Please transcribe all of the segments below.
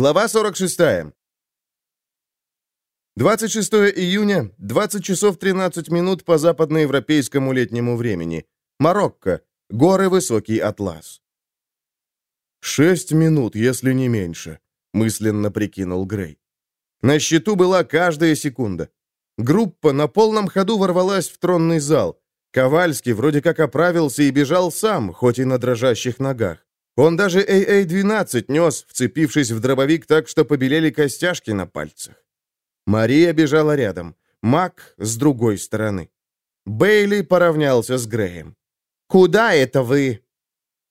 Глава 46. 26 июня, 20 часов 13 минут по западноевропейскому летнему времени. Марокко. Горы Высокий Атлас. «Шесть минут, если не меньше», — мысленно прикинул Грей. На счету была каждая секунда. Группа на полном ходу ворвалась в тронный зал. Ковальский вроде как оправился и бежал сам, хоть и на дрожащих ногах. Он даже AA-12 нес, вцепившись в дробовик так, что побелели костяшки на пальцах. Мария бежала рядом, Мак с другой стороны. Бейли поравнялся с Греем. «Куда это вы?»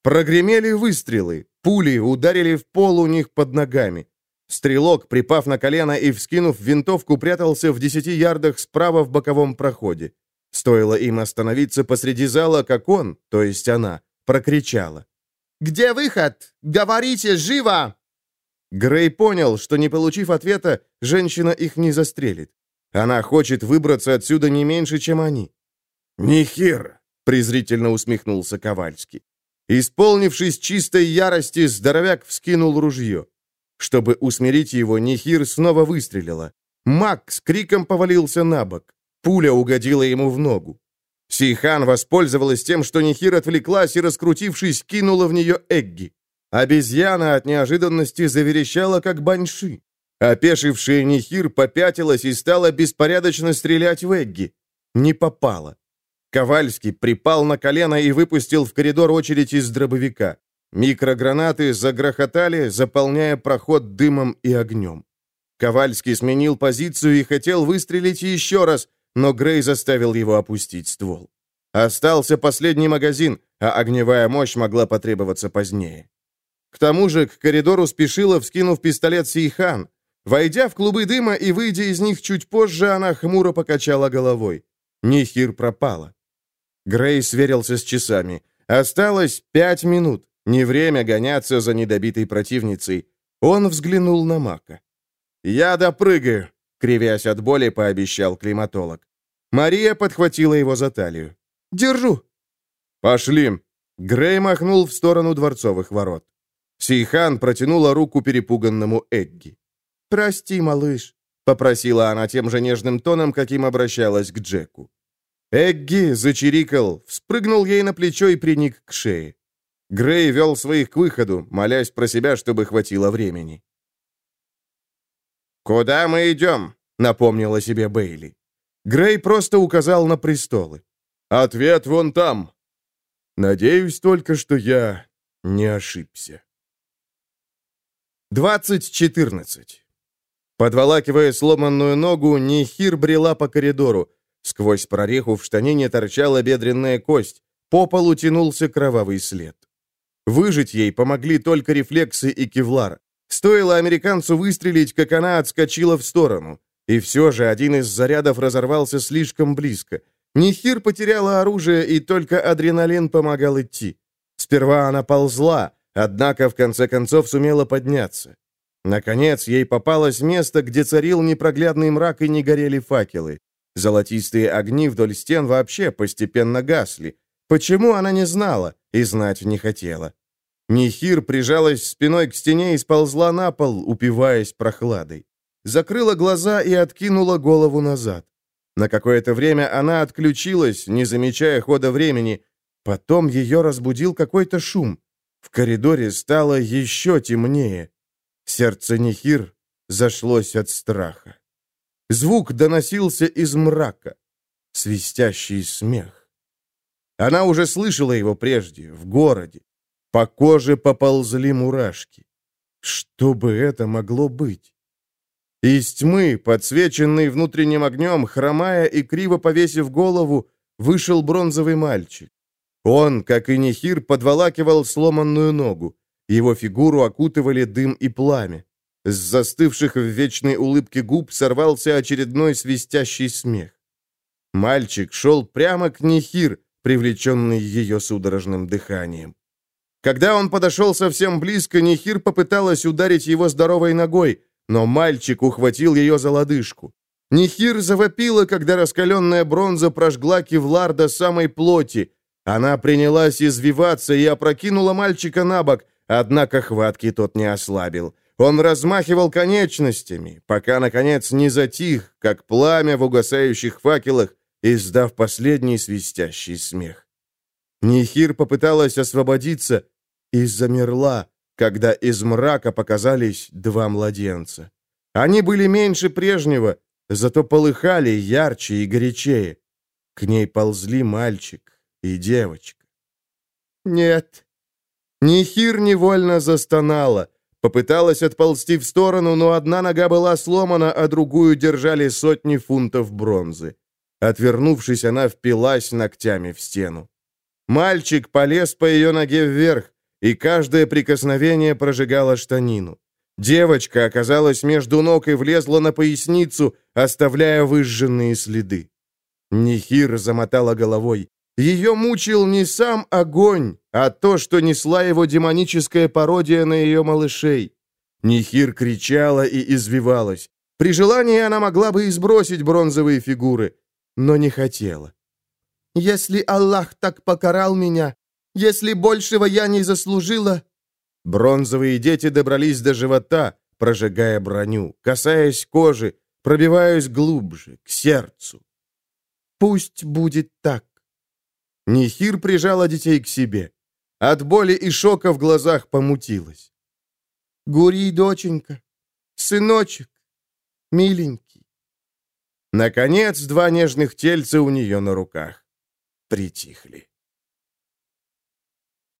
Прогремели выстрелы, пули ударили в пол у них под ногами. Стрелок, припав на колено и вскинув винтовку, прятался в десяти ярдах справа в боковом проходе. Стоило им остановиться посреди зала, как он, то есть она, прокричала. Где выход? Говорите, живо!» Грей понял, что не получив ответа, женщина их не застрелит. Она хочет выбраться отсюда не меньше, чем они. «Нихир!» — презрительно усмехнулся Ковальский. Исполнившись чистой ярости, здоровяк вскинул ружье. Чтобы усмирить его, Нихир снова выстрелила. Мак с криком повалился на бок. Пуля угодила ему в ногу. Сейхан воспользовалась тем, что Нихир отвлеклась и, раскрутившись, кинула в нее Эгги. Обезьяна от неожиданности заверещала, как баньши. Опешившая Нихир попятилась и стала беспорядочно стрелять в Эгги. Не попала. Ковальский припал на колено и выпустил в коридор очередь из дробовика. Микрогранаты загрохотали, заполняя проход дымом и огнем. Ковальский сменил позицию и хотел выстрелить еще раз, но Грей заставил его опустить ствол. Остался последний магазин, а огневая мощь могла потребоваться позднее. К тому же к коридору спешила, вскинув пистолет Сейхан. Войдя в клубы дыма и выйдя из них чуть позже, она хмуро покачала головой. Нихир пропала. Грей сверился с часами. Осталось пять минут. Не время гоняться за недобитой противницей. Он взглянул на Мака. «Я допрыгаю», кривясь от боли, пообещал климатолог. Мария подхватила его за талию. «Держу!» «Пошли!» Грей махнул в сторону дворцовых ворот. Сейхан протянула руку перепуганному Эгги. «Прости, малыш», — попросила она тем же нежным тоном, каким обращалась к Джеку. Эгги зачирикал, вспрыгнул ей на плечо и приник к шее. Грей вел своих к выходу, молясь про себя, чтобы хватило времени. «Куда мы идем?» — напомнила себе Бейли. Грей просто указал на престолы. «Ответ вон там». «Надеюсь только, что я не ошибся». 20.14. Подволакивая сломанную ногу, Нихир брела по коридору. Сквозь прореху в штанине торчала бедренная кость. По полу тянулся кровавый след. Выжить ей помогли только рефлексы и кевлар. Стоило американцу выстрелить, как она отскочила в сторону. И все же один из зарядов разорвался слишком близко. Нихир потеряла оружие, и только адреналин помогал идти. Сперва она ползла, однако в конце концов сумела подняться. Наконец, ей попалось место, где царил непроглядный мрак и не горели факелы. Золотистые огни вдоль стен вообще постепенно гасли. Почему она не знала и знать не хотела? Нихир прижалась спиной к стене и сползла на пол, упиваясь прохладой. Закрыла глаза и откинула голову назад. На какое-то время она отключилась, не замечая хода времени. Потом ее разбудил какой-то шум. В коридоре стало еще темнее. Сердце Нихир зашлось от страха. Звук доносился из мрака. Свистящий смех. Она уже слышала его прежде, в городе. По коже поползли мурашки. Что бы это могло быть? Из тьмы, подсвеченный внутренним огнем, хромая и криво повесив голову, вышел бронзовый мальчик. Он, как и Нехир, подволакивал сломанную ногу. Его фигуру окутывали дым и пламя. С застывших в вечной улыбке губ сорвался очередной свистящий смех. Мальчик шел прямо к Нехир, привлеченный ее судорожным дыханием. Когда он подошел совсем близко, Нехир попыталась ударить его здоровой ногой, но мальчик ухватил ее за лодыжку. Нехир завопила, когда раскаленная бронза прожгла кевлар до самой плоти. Она принялась извиваться и опрокинула мальчика на бок, однако хватки тот не ослабил. Он размахивал конечностями, пока, наконец, не затих, как пламя в угасающих факелах, издав последний свистящий смех. Нихир попыталась освободиться и замерла, когда из мрака показались два младенца. Они были меньше прежнего, зато полыхали ярче и горячее. К ней ползли мальчик и девочка. «Нет». Нихир невольно застонала, попыталась отползти в сторону, но одна нога была сломана, а другую держали сотни фунтов бронзы. Отвернувшись, она впилась ногтями в стену. Мальчик полез по ее ноге вверх, и каждое прикосновение прожигало штанину. Девочка оказалась между ног и влезла на поясницу, оставляя выжженные следы. Нихир замотала головой. Ее мучил не сам огонь, а то, что несла его демоническая пародия на ее малышей. Нихир кричала и извивалась. При желании она могла бы и сбросить бронзовые фигуры, но не хотела. «Если Аллах так покарал меня, если большего я не заслужила...» Бронзовые дети добрались до живота, прожигая броню, касаясь кожи, пробиваясь глубже, к сердцу. «Пусть будет так». Нихир прижала детей к себе. От боли и шока в глазах помутилась. «Гури, доченька, сыночек, миленький». Наконец, два нежных тельца у нее на руках притихли.